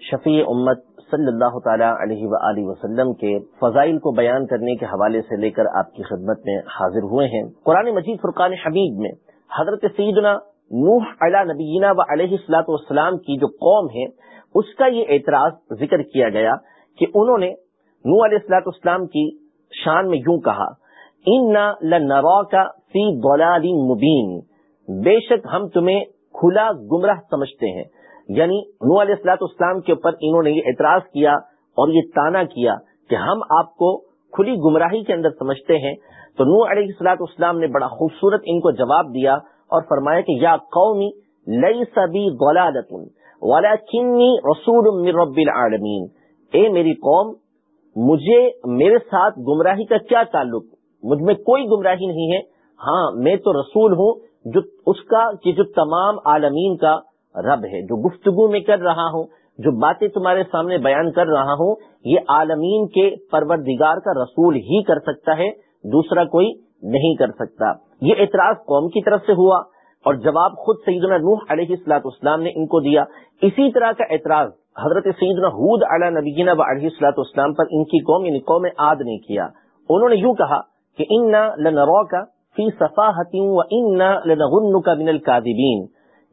شفیع امت صلی اللہ تعالی علیہ و وسلم کے فضائل کو بیان کرنے کے حوالے سے لے کر آپ کی خدمت میں حاضر ہوئے ہیں۔ قرآن مجید فرقان حمید میں حضرت سیدنا نوح علی نبینا و علیہ السلاۃ والسلام کی جو قوم ہے، اس کا یہ اعتراض ذکر کیا گیا کہ انہوں نے نوح علیہ السلاۃ والسلام کی شان میں یوں کہا ان کا فی مبین بے شک ہم تمہیں کھلا گمراہ سمجھتے ہیں۔ یعنی نو علیہ السلاط اسلام کے اوپر انہوں نے یہ اعتراض کیا اور یہ تانا کیا کہ ہم آپ کو کھلی گمراہی کے اندر سمجھتے ہیں۔ تو نو علیہ السلاط اسلام نے بڑا خوبصورت ان کو جواب دیا اور فرمایا کہ یا قومی لئی سبی والا چنی رسول رب العالمین۔ اے میری قوم، مجھے میرے ساتھ گمراہی کا کیا تعلق؟ مجھ میں کوئی گمراہی نہیں ہے۔ ہاں میں تو رسول ہوں جو اس کا کہ جو تمام عالمین کا رب ہے، جو گفتگو میں کر رہا ہوں، جو باتیں تمہارے سامنے بیان کر رہا ہوں، یہ عالمین کے پروردگار کا رسول ہی کر سکتا ہے، دوسرا کوئی نہیں کر سکتا۔ یہ اعتراض قوم کی طرف سے ہوا اور جواب خود سیدنا نوح علیہ السلاط اسلام نے ان کو دیا۔ اسی طرح کا اعتراض حضرت سیدنا حود علیہ نبینا و علیہ السلاط اسلام پر ان کی قوم یعنی قوم عاد نے کیا۔ انہوں نے یوں کہا کہ ان لنرو کا فی صفاحتی و ان کا من القادبین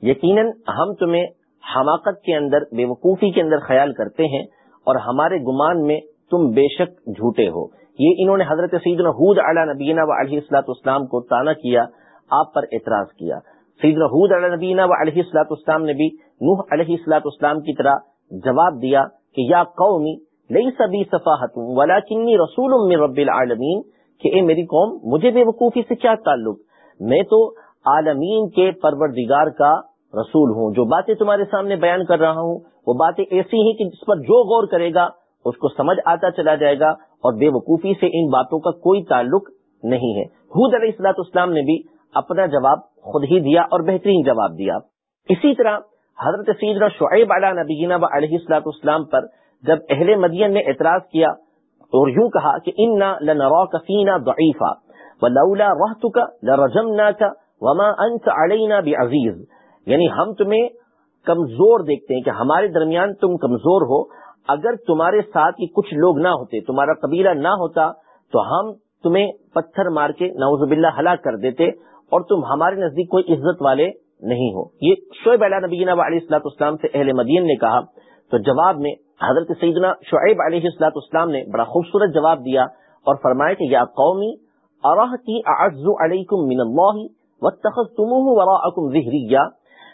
یقیناً ہم تمہیں حماقت کے اندر بے وقوفی کے اندر خیال کرتے ہیں اور ہمارے گمان میں تم بے شک جھوٹے ہو۔ یہ انہوں نے حضرت سیدنا حود علی نبینا و علیہ السلاط اسلام کو تانا کیا، آپ پر اعتراض کیا۔ سیدنا حود علی نبینا و علیہ السلاط اسلام نے بھی نوح علیہ السلاط اسلام کی طرح جواب دیا کہ یا قومی لئی سبھی صفاحت ولا کنی رسول من رب العالمین، کہ اے میری قوم، مجھے بے وقوفی سے کیا تعلق؟ میں تو عالمین کے پروردگار کا رسول ہوں، جو باتیں تمہارے سامنے بیان کر رہا ہوں، وہ باتیں ایسی ہیں کہ جس پر جو غور کرے گا، اس کو سمجھ آتا چلا جائے گا اور بے وقوفی سے ان باتوں کا کوئی تعلق نہیں ہے۔ حود علیہ السلاط اسلام نے بھی اپنا جواب خود ہی دیا اور بہترین جواب دیا۔ اسی طرح حضرت سیدنا شعیب علیہ نبینا و علیہ السلاط اسلام پر جب اہل مدین نے اعتراض کیا اور یوں کہا کہ ان لنرا کفینا ضعیفا ولولا رحتک لرجمناک وما انت علینا بعزیز یعنی ہم تمہیں کمزور دیکھتے ہیں کہ ہمارے درمیان تم کمزور ہو، اگر تمہارے ساتھ ہی کچھ لوگ نہ ہوتے، تمہارا قبیلہ نہ ہوتا، تو ہم تمہیں پتھر مار کے نوز باللہ ہلاک کر دیتے اور تم ہمارے نزدیک کوئی عزت والے نہیں ہو۔ یہ شعیب علیہ نبی علیہ السلاط اسلام سے اہل مدین نے کہا۔ تو جواب میں حضرت سیدنا شعیب علیہ السلاط اسلام نے بڑا خوبصورت جواب دیا اور فرمایا کہ یا قومی اراحتی اعز علیکم من اللہ واتخذتموه وراءکم ظہریہ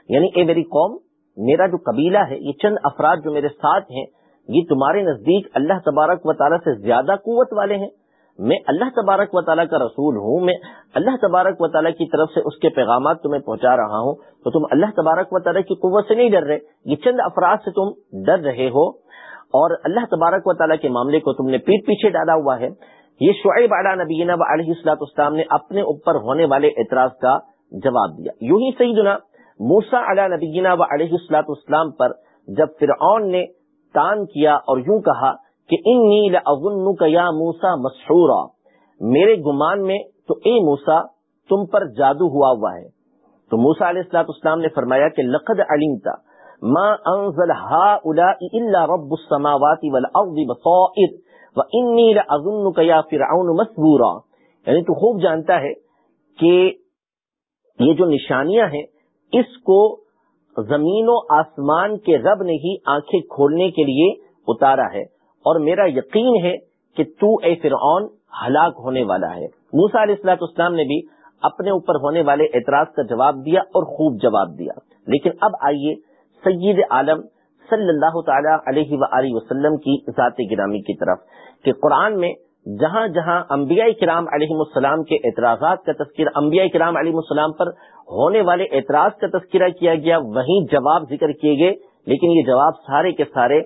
یعنی اے میری قوم، میرا جو قبیلہ ہے، یہ چند افراد جو میرے ساتھ ہیں، یہ تمہارے نزدیک اللہ تبارک و تعالیٰ سے زیادہ قوت والے ہیں۔ میں اللہ تبارک و تعالیٰ کا رسول ہوں، میں اللہ تبارک و تعالیٰ کی طرف سے اس کے پیغامات تمہیں پہنچا رہا ہوں۔ تو تم اللہ تبارک و تعالیٰ کی قوت سے نہیں ڈر رہے، یہ چند افراد سے تم ڈر رہے ہو۔ اور اللہ تبارک و تعالیٰ کے معاملے کو تم نے پیٹ پیچھے ڈالا ہوا ہے۔ یہ شعیب علیہ نبینا علیہ السلاط اسلام نے اپنے اوپر ہونے والے اعتراض کا جواب دیا۔ یوں ہی سیدنا موسا علیہ نبینا و علیہ السلاط اسلام پر جب فرعون نے تان کیا اور یوں کہا کہ ان نیل کا یا موسا مسحورا، میرے گمان میں تو اے موسا تم پر جادو ہوا ہوا ہے۔ تو موسا علیہ السلاط اسلام نے فرمایا کہ لقد علمتا ما انزل هؤلاء الا رب السماوات والارض بصائر وانی لاظنك یا فرعون مسبورا۔ یعنی تو خوب جانتا ہے کہ یہ جو نشانیاں ہیں اس کو زمین و آسمان کے رب نے ہی آنکھیں کھولنے کے لیے اتارا ہے۔ اور میرا یقین ہے کہ تو اے فرعون ہلاک ہونے والا ہے۔ موسا علیہ السلاط اسلام نے بھی اپنے اوپر ہونے والے اعتراض کا جواب دیا اور خوب جواب دیا۔ لیکن اب آئیے سید عالم صلی اللہ تعالی علیہ و وسلم کی ذات گرامی کی طرف کہ قرآن میں جہاں جہاں انبیاء کرام علیہ السلام کے اعتراضات کا تذکرہ، انبیاء کرام علیہ السلام پر ہونے والے اعتراض کا تذکرہ کیا گیا، وہیں جواب ذکر کیے گئے، لیکن یہ جواب سارے کے سارے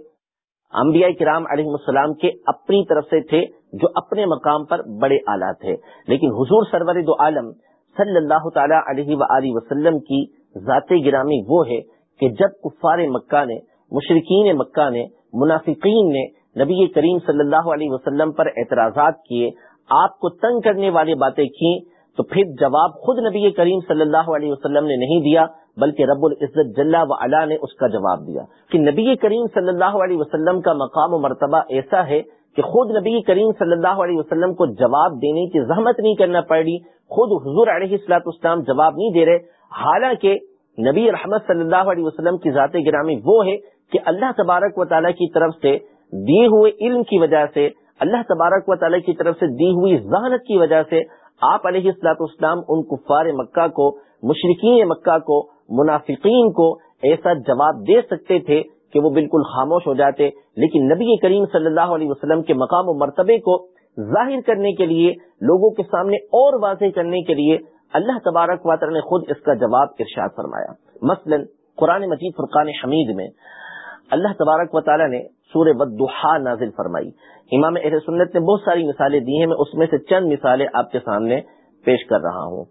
انبیاء کرام علیہ السلام کے اپنی طرف سے تھے، جو اپنے مقام پر بڑے اعلیٰ تھے۔ لیکن حضور سرور دو عالم صلی اللہ تعالی علیہ و وسلم کی ذات گرامی وہ ہے کہ جب کفار مکہ نے مشرقین مکہ نے، منافقین نے نبی کریم صلی اللہ علیہ وسلم پر اعتراضات کیے، آپ کو تنگ کرنے والی باتیں کی تو پھر جواب خود نبی کریم صلی اللہ علیہ وسلم نے نہیں دیا، بلکہ رب العزت جل و علا نے اس کا جواب دیا۔ کہ نبی کریم صلی اللہ علیہ وسلم کا مقام و مرتبہ ایسا ہے کہ خود نبی کریم صلی اللہ علیہ وسلم کو جواب دینے کی زحمت نہیں کرنا پڑی خود حضور علیہ السلاط اسلام جواب نہیں دے رہے۔ حالانکہ نبی رحمت صلی اللہ علیہ وسلم کی ذات گرامی وہ ہے کہ اللہ تبارک و تعالیٰ کی طرف سے دیے ہوئے علم کی وجہ سے، اللہ تبارک و تعالیٰ کی طرف سے دی ہوئی ذہنت کی وجہ سے آپ علیہ السلاط اسلام ان کفار مکہ کو مشرقین مکہ کو، منافقین کو ایسا جواب دے سکتے تھے کہ وہ بالکل خاموش ہو جاتے۔ لیکن نبی کریم صلی اللہ علیہ وسلم کے مقام و مرتبے کو ظاہر کرنے کے لیے، لوگوں کے سامنے اور واضح کرنے کے لیے اللہ تبارک واتر نے خود اس کا جواب ارشاد فرمایا۔ مثلا قرآن مجید فرقان حمید میں اللہ تبارک و تعالیٰ نے سور بدہا نازل فرمائی۔ امام اہل سنت نے بہت ساری مثالیں دی ہیں، میں اس میں سے چند مثالیں آپ کے سامنے پیش کر رہا ہوں۔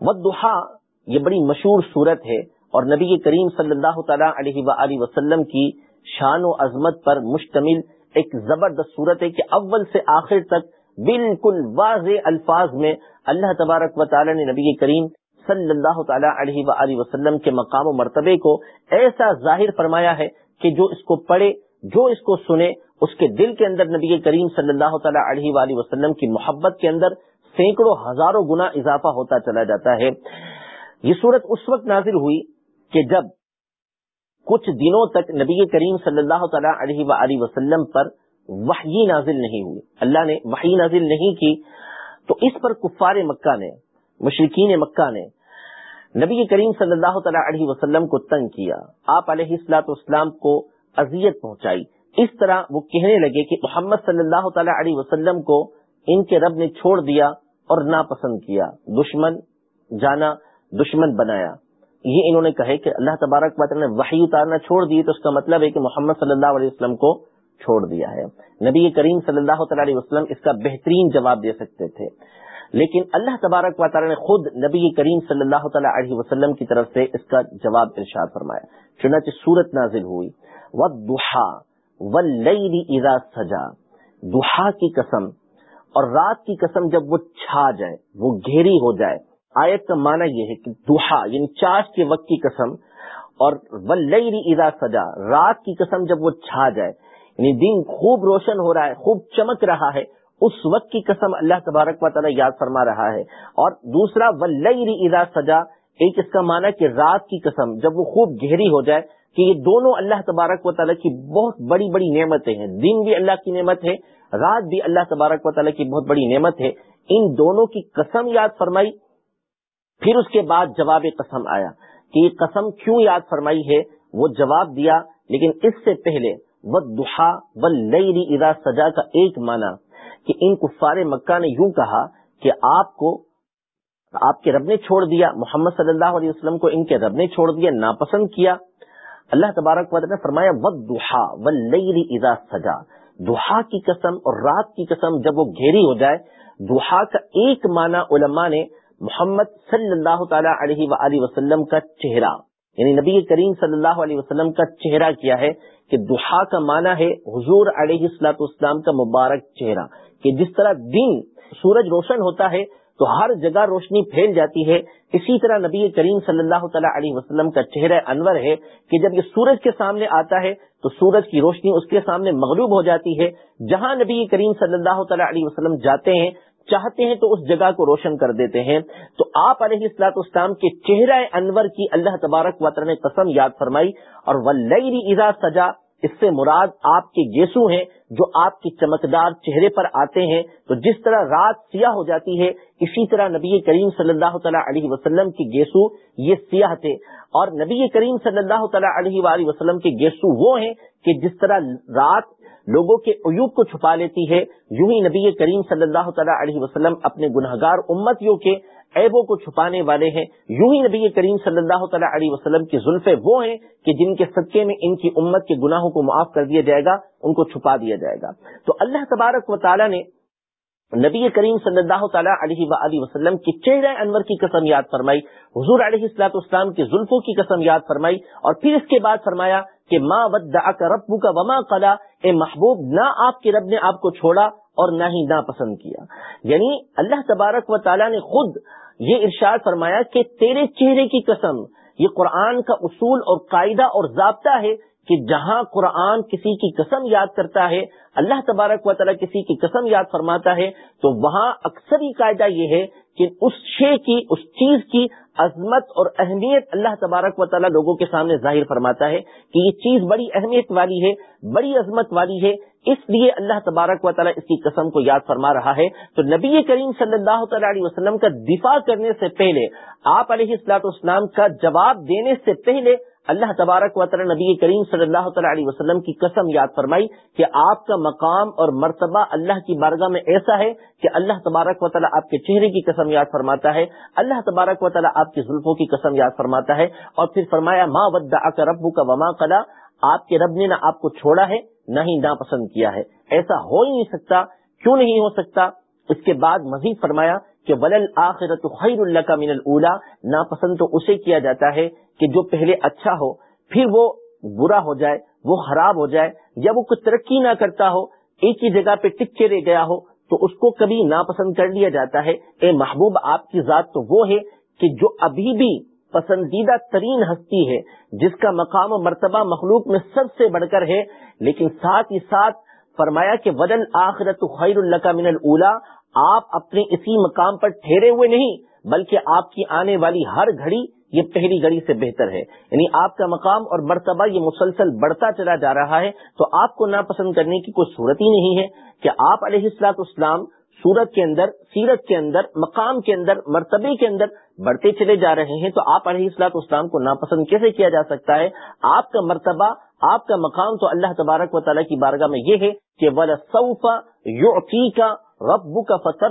ودہا یہ بڑی مشہور صورت ہے اور نبی کریم صلی اللہ تعالیٰ علیہ و وسلم کی شان و عظمت پر مشتمل ایک زبردست صورت ہے کہ اول سے آخر تک بالکل واضح الفاظ میں اللہ تبارک و تعالیٰ نے نبی کریم صلی اللہ تعالیٰ علیہ وسلم کے مقام و مرتبے کو ایسا ظاہر فرمایا ہے کہ جو اس کو پڑھے، جو اس کو سنے، اس کے دل کے اندر نبی کریم صلی اللہ تعالیٰ علیہ وآلہ وسلم کی محبت کے اندر سینکڑوں ہزاروں گنا اضافہ ہوتا چلا جاتا ہے۔ یہ صورت اس وقت نازل ہوئی کہ جب کچھ دنوں تک نبی کریم صلی اللہ تعالیٰ علیہ وآلہ وسلم پر وحی نازل نہیں ہوئی، اللہ نے وحی نازل نہیں کی، تو اس پر کفار مکہ نے مشرقین مکہ نے نبی کریم صلی اللہ تعالیٰ علیہ وسلم کو تنگ کیا، آپ علیہ السلاط اسلام کو اذیت پہنچائی۔ اس طرح وہ کہنے لگے کہ محمد صلی اللہ تعالیٰ علیہ وسلم کو ان کے رب نے چھوڑ دیا اور ناپسند کیا، دشمن جانا، دشمن بنایا۔ یہ انہوں نے کہے کہ اللہ تبارک بات نے وحی اتارنا چھوڑ دی، تو اس کا مطلب ہے کہ محمد صلی اللہ علیہ وسلم کو چھوڑ دیا ہے۔ نبی کریم صلی اللہ تعالی علیہ وسلم اس کا بہترین جواب دے سکتے تھے۔ لیکن اللہ تبارک و تعالی نے خود نبی کریم صلی اللہ تعالیٰ علیہ وسلم کی طرف سے اس کا جواب ارشاد فرمایا۔ چنانچہ صورت نازل ہوئی۔ و دہا و اذا سجا دہا کی قسم اور رات کی قسم جب وہ چھا جائے، وہ گھیری ہو جائے۔ آیت کا معنی یہ ہے کہ دہا یعنی چاش کے وقت کی قسم۔ اور ولی اذا سجا رات کی قسم جب وہ چھا جائے۔ یعنی دن خوب روشن ہو رہا ہے، خوب چمک رہا ہے۔ اس وقت کی قسم اللہ تبارک و تعالیٰ یاد فرما رہا ہے۔ اور دوسرا ولی ادا سجا، ایک اس کا معنی کہ رات کی قسم، جب وہ خوب گہری ہو جائے، کہ یہ دونوں اللہ تبارک و تعالیٰ کی بہت بڑی بڑی نعمتیں ہیں۔ دن بھی اللہ کی نعمت ہے، رات بھی اللہ تبارک و تعالیٰ کی بہت بڑی نعمت ہے۔ ان دونوں کی قسم یاد فرمائی، پھر اس کے بعد جواب قسم آیا۔ کہ یہ قسم کیوں یاد فرمائی ہے؟ وہ جواب دیا، لیکن اس سے پہلے وہ دہا و لئی ادا سجا کا ایک معنی۔ کہ ان کفار مکہ نے یوں کہا کہ آپ کو آپ کے رب نے چھوڑ دیا، محمد صلی اللہ علیہ وسلم کو ان کے رب نے چھوڑ دیا، ناپسند کیا۔ اللہ تبارک واد نے فرمایا ود دہا و لئی ادا سجا دہا کی قسم اور رات کی قسم جب وہ گھیری ہو جائے دہا کا ایک معنی علماء نے محمد صلی اللہ تعالی علیہ و وسلم کا چہرہ۔ یعنی نبی کریم صلی اللہ علیہ وسلم کا چہرہ کیا ہے کہ دہا کا معنی ہے حضور علیہ السلاط اسلام کا مبارک چہرہ، کہ جس طرح دن سورج روشن ہوتا ہے تو ہر جگہ روشنی پھیل جاتی ہے، اسی طرح نبی کریم صلی اللہ تعالیٰ علیہ وسلم کا چہرہ انور ہے کہ جب یہ سورج کے سامنے آتا ہے تو سورج کی روشنی اس کے سامنے مغلوب ہو جاتی ہے۔ جہاں نبی کریم صلی اللہ تعالیٰ علیہ وسلم جاتے ہیں چاہتے ہیں تو اس جگہ کو روشن کر دیتے ہیں۔ تو آپ علیہ السلاط اسلام کے چہرہ انور کی اللہ تبارک وطر نے قسم یاد فرمائی، اور ولئی اذا سجا، اس سے مراد آپ کے گیسو ہیں جو آپ کے چمکدار چہرے پر آتے ہیں۔ تو جس طرح رات سیاہ ہو جاتی ہے، اسی طرح نبی کریم صلی اللہ تعالیٰ علیہ وسلم کے گیسو یہ سیاہ تھے۔ اور نبی کریم صلی اللہ تعالیٰ علیہ وآلہ وسلم کے گیسو وہ ہیں کہ جس طرح رات لوگوں کے عیوب کو چھپا لیتی ہے۔ یوں ہی نبی کریم صلی اللہ تعالیٰ علیہ وسلم اپنے گناہ گار امتیوں کے عیبوں کو چھپانے والے ہیں۔ یوں ہی نبی کریم صلی اللہ تعالیٰ علیہ وسلم کی زلفے وہ ہیں کہ جن کے صدقے میں ان کی امت کے گناہوں کو معاف کر دیا جائے گا، ان کو چھپا دیا جائے گا۔ تو اللہ تبارک و تعالیٰ نے نبی کریم صلی اللہ تعالیٰ علیہ و وسلم کی چہرہ انور کی قسم یاد فرمائی۔ حضور علیہ السلاط اسلام کی زلفوں کی قسم یاد فرمائی اور پھر اس کے بعد فرمایا کہ ماں کا ربو کا وما کلا اے محبوب، نہ آپ کے رب نے آپ کو چھوڑا اور نہ ہی نہ پسند کیا۔ یعنی اللہ تبارک و تعالیٰ نے خود یہ ارشاد فرمایا کہ تیرے چہرے کی قسم، یہ قرآن کا اصول اور قاعدہ اور ضابطہ ہے کہ جہاں قرآن کسی کی قسم یاد کرتا ہے، اللہ تبارک و تعالیٰ کسی کی قسم یاد فرماتا ہے، تو وہاں اکثر ہی قاعدہ یہ ہے کہ اس شے کی، اس چیز کی عظمت اور اہمیت اللہ تبارک و تعالیٰ لوگوں کے سامنے ظاہر فرماتا ہے کہ یہ چیز بڑی اہمیت والی ہے، بڑی عظمت والی ہے، اس لیے اللہ تبارک و تعالیٰ اس کی قسم کو یاد فرما رہا ہے۔ تو نبی کریم صلی اللہ تعالیٰ علیہ وسلم کا دفاع کرنے سے پہلے، آپ علیہ السلاط اسلام کا جواب دینے سے پہلے اللہ تبارک و تعالی نبی کریم صلی اللہ تعالی علیہ وسلم کی قسم یاد فرمائی کہ آپ کا مقام اور مرتبہ اللہ کی بارگاہ میں ایسا ہے کہ اللہ تبارک و تعالیٰ آپ کے چہرے کی قسم یاد فرماتا ہے، اللہ تبارک و تعالیٰ آپ کی زلفوں کی قسم یاد فرماتا ہے اور پھر فرمایا ماں ودا کا ربو کا وما کلا آپ کے رب نے نہ آپ کو چھوڑا ہے، نہ ہی ناپسند کیا ہے۔ ایسا ہو ہی نہیں سکتا، کیوں نہیں ہو سکتا؟ اس کے بعد مزید فرمایا کہ ولل آخرت خیر اللہ کا من اللہ ناپسند تو اسے کیا جاتا ہے کہ جو پہلے اچھا ہو، پھر وہ برا ہو جائے، وہ خراب ہو جائے، یا وہ کچھ ترقی نہ کرتا ہو، ایک ہی جگہ پہ ٹک کے رہ گیا ہو، تو اس کو کبھی ناپسند کر لیا جاتا ہے۔ اے محبوب، آپ کی ذات تو وہ ہے کہ جو ابھی بھی پسندیدہ ترین ہستی ہے، جس کا مقام و مرتبہ مخلوق میں سب سے بڑھ کر ہے، لیکن ساتھ ہی ساتھ فرمایا کہ ودن آخرت خیر اللہ کا من اللہ آپ اپنے اسی مقام پر ٹھہرے ہوئے نہیں، بلکہ آپ کی آنے والی ہر گھڑی یہ پہلی گھڑی سے بہتر ہے۔ یعنی آپ کا مقام اور مرتبہ یہ مسلسل بڑھتا چلا جا رہا ہے، تو آپ کو ناپسند کرنے کی کوئی صورت ہی نہیں ہے کہ آپ علیہ السلاط اسلام سورت کے اندر، سیرت کے اندر، مقام کے اندر، مرتبے کے اندر بڑھتے چلے جا رہے ہیں، تو آپ علیہ السلاط اسلام کو ناپسند کیسے کیا جا سکتا ہے؟ آپ کا مرتبہ، آپ کا مقام تو اللہ تبارک و تعالیٰ کی بارگاہ میں یہ ہے کہ رب کا فتر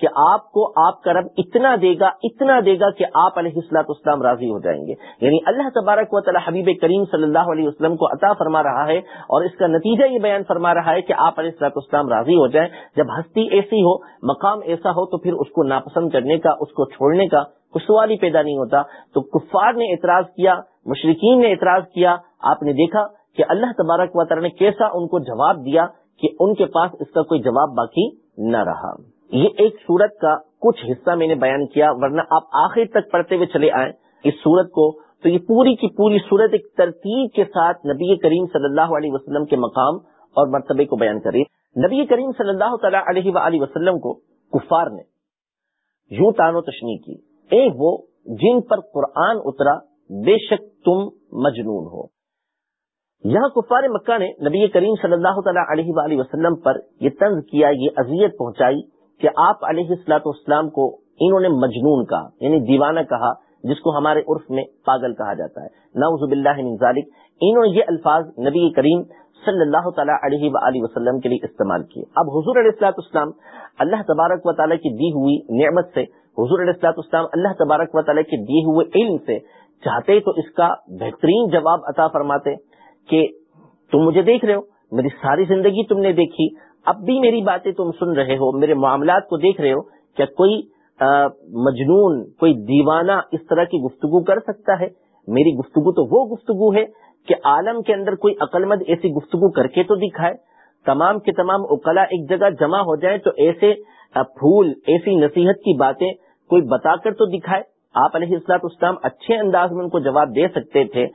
کہ آپ کو آپ کا رب اتنا دے گا، اتنا دے گا کہ آپ علیہ السلاط اسلام راضی ہو جائیں گے۔ یعنی اللہ تبارک و تعالی حبیب کریم صلی اللہ علیہ وسلم کو عطا فرما رہا ہے اور اس کا نتیجہ یہ بیان فرما رہا ہے کہ آپ علیہ السلاط اسلام راضی ہو جائیں۔ جب ہستی ایسی ہو، مقام ایسا ہو تو پھر اس کو ناپسند کرنے کا، اس کو چھوڑنے کا کچھ سوال ہی پیدا نہیں ہوتا۔ تو کفار نے اعتراض کیا مشرقین نے اعتراض کیا۔ آپ نے دیکھا کہ اللہ تبارک و تعالی نے کیسا ان کو جواب دیا کہ ان کے پاس اس کا کوئی جواب باقی نہ رہا۔ یہ ایک سورت کا کچھ حصہ میں نے بیان کیا، ورنہ آپ آخر تک پڑھتے ہوئے چلے آئے اس سورت کو۔ تو یہ پوری کی پوری سورت ایک ترتیب کے ساتھ نبی کریم صلی اللہ علیہ وسلم کے مقام اور مرتبے کو بیان کرے۔ نبی کریم صلی اللہ تعالیٰ علیہ وآلہ وسلم کو کفار نے یوں تانو تشنی کی، اے وہ جن پر قرآن اترا، بے شک تم مجنون ہو۔ یہاں کفار مکہ نے نبی کریم صلی اللہ تعالیٰ علیہ وآلہ وسلم پر یہ طنز کیا، یہ اذیت پہنچائی کہ آپ علیہ السلاط اسلام کو انہوں نے مجنون کہا یعنی دیوانہ کہا، جس کو ہمارے عرف میں پاگل کہا جاتا ہے۔ نعوذ باللہ من ذالک، انہوں نے یہ الفاظ نبی کریم صلی اللہ تعالیٰ علیہ وآلہ وسلم کے لیے استعمال کیے۔ اب حضور علیہ السلاط اسلام اللہ تبارک و تعالیٰ کی دی ہوئی نعمت سے، حضور علیہ السلاط اسلام اللہ تبارک و تعالیٰ کے دیے ہوئے علم سے چاہتے تو اس کا بہترین جواب عطا فرماتے۔ کہ تم مجھے دیکھ رہے ہو، میری ساری زندگی تم نے دیکھی، اب بھی میری باتیں تم سن رہے ہو، میرے معاملات کو دیکھ رہے ہو، کیا کوئی مجنون، کوئی دیوانہ اس طرح کی گفتگو کر سکتا ہے؟ میری گفتگو تو وہ گفتگو ہے کہ عالم کے اندر کوئی عقل مند ایسی گفتگو کر کے تو دکھائے۔ تمام کے تمام اکلا ایک جگہ جمع ہو جائیں تو ایسے پھول، ایسی نصیحت کی باتیں کوئی بتا کر تو دکھائے۔ آپ علیہ السلاط اسلام اچھے انداز میں ان کو جواب دے سکتے تھے،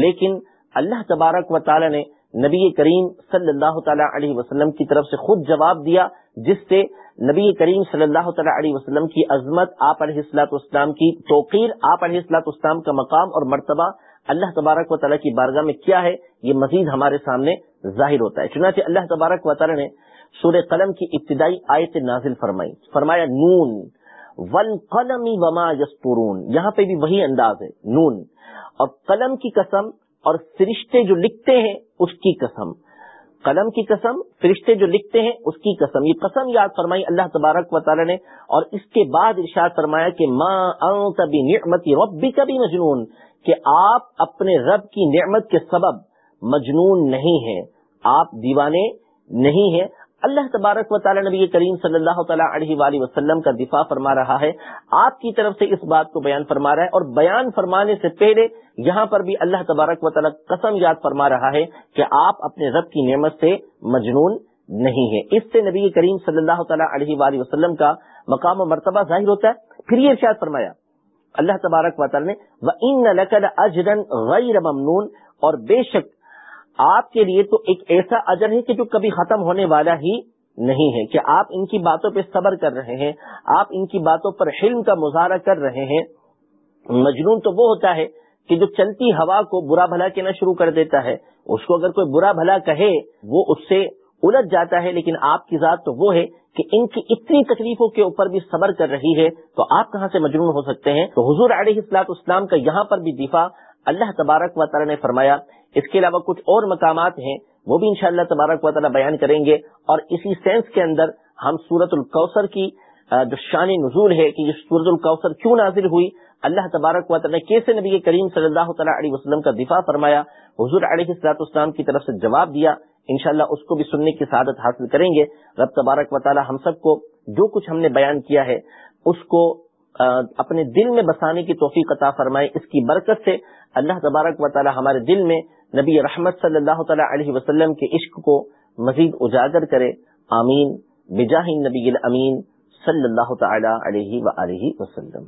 لیکن اللہ تبارک و تعالی نے نبی کریم صلی اللہ تعالیٰ علیہ وسلم کی طرف سے خود جواب دیا، جس سے نبی کریم صلی اللہ تعالیٰ علیہ وسلم کی عظمت، آپ علیہ السلاط اسلام کی توقیر، آپ علیہ السلاط اسلام کا مقام اور مرتبہ اللہ تبارک و تعالیٰ کی بارگاہ میں کیا ہے، یہ مزید ہمارے سامنے ظاہر ہوتا ہے۔ چنانچہ اللہ تبارک و تعالیٰ نے سورہ قلم کی ابتدائی آیت نازل فرمائی۔ فرمایا، نون ون قلم وما یسپورون یہاں پہ بھی وہی انداز ہے، نون۔ اور قلم کی قسم اور فرشتے جو لکھتے ہیں اس کی قسم۔ قلم کی قسم، فرشتے جو لکھتے ہیں اس کی قسم۔ یہ قسم یاد فرمائی اللہ تبارک و تعالی نے اور اس کے بعد ارشاد فرمایا کہ ماں نعمت ربی کبھی مجنون کہ آپ اپنے رب کی نعمت کے سبب مجنون نہیں ہیں، آپ دیوانے نہیں ہیں۔ اللہ تبارک و تعالی نبی کریم صلی اللہ تعالیٰ علیہ وآلہ وسلم کا دفاع فرما رہا ہے۔ آپ کی طرف سے اس بات کو بیان فرما رہا ہے اور بیان فرمانے سے پہلے یہاں پر بھی اللہ تبارک و تعالیٰ قسم یاد فرما رہا ہے کہ آپ اپنے رب کی نعمت سے مجنون نہیں ہے اس سے نبی کریم صلی اللہ تعالیٰ علیہ وآلہ وسلم کا مقام و مرتبہ ظاہر ہوتا ہے۔ پھر یہ ارشاد فرمایا، اللہ تبارک و تعالیٰ نے اجرن غیر ممنون۔ اور بے شک، آپ کے لیے تو ایک ایسا اجر ہے کہ جو کبھی ختم ہونے والا ہی نہیں ہے۔ کہ آپ ان کی باتوں پہ صبر کر رہے ہیں، آپ ان کی باتوں پر حلم کا مظاہرہ کر رہے ہیں۔ مجنون تو وہ ہوتا ہے کہ جو چلتی ہوا کو برا بھلا کہنا شروع کر دیتا ہے، اس کو اگر کوئی برا بھلا کہے، وہ اس سے الجھ جاتا ہے، لیکن آپ کی ذات تو وہ ہے کہ ان کی اتنی تکلیفوں کے اوپر بھی صبر کر رہی ہے، تو آپ کہاں سے مجنون ہو سکتے ہیں؟ تو حضور علیہ السلاط اسلام کا یہاں پر بھی دفاع اللہ تبارک و تعالی نے فرمایا۔ اس کے علاوہ کچھ اور مقامات ہیں، وہ بھی انشاءاللہ تبارک و تعالی بیان کریں گے۔ اور اسی سینس کے اندر ہم سورت الکوثر کی جو شان نزول ہے کہ یہ سورت الکوثر کیوں نازل ہوئی اللہ تبارک و تعالی نے کیسے نبی کریم صلی اللہ تعالیٰ علیہ وسلم کا دفاع فرمایا؟ حضور علیہ السلاط اسلام کی طرف سے جواب دیا، انشاءاللہ اس کو بھی سننے کی سعادت حاصل کریں گے۔ رب تبارک و تعالی ہم سب کو جو کچھ ہم نے بیان کیا ہے، اس کو اپنے دل میں بسانے کی توفیق عطا فرمائے۔ اس کی برکت سے اللہ تبارک و تعالی ہمارے دل میں نبی رحمت صلی اللہ تعالی علیہ وسلم کے عشق کو مزید اجاگر کرے۔ آمین۔ بجاہ نبی الامین صلی اللہ تعالی علیہ وآلہ وسلم۔